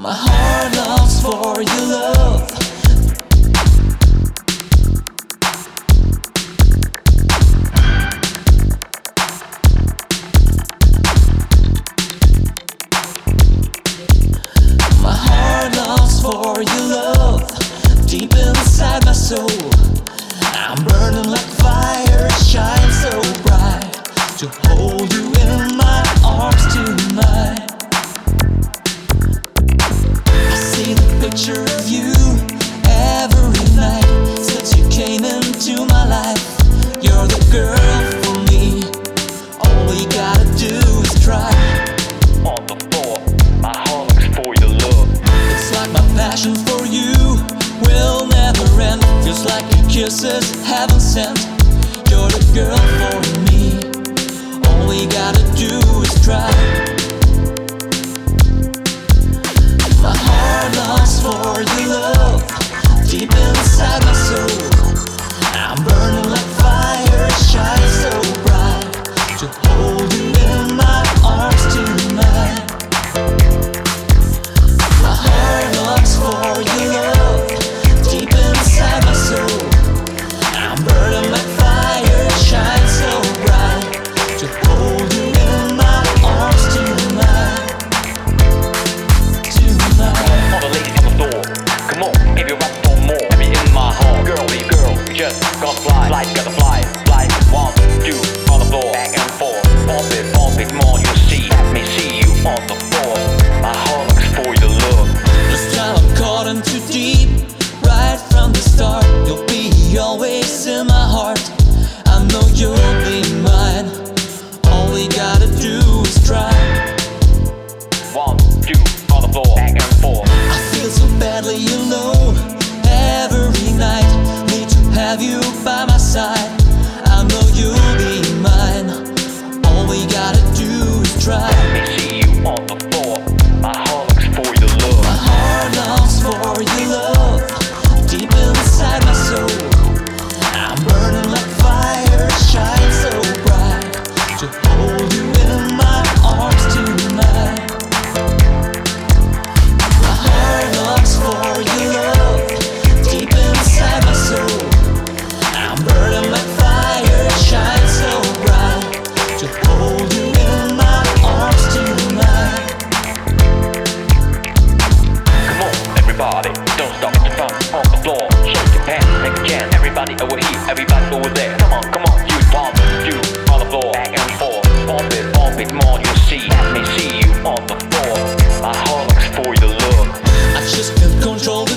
My heart loves for your love. girl for me. All we gotta do is try. Everybody over there, come on, come on, you bomb, you on the floor, back and forth, bump it, bump it more, you see, let me see you on the floor. My heart looks for your love. I just can't control the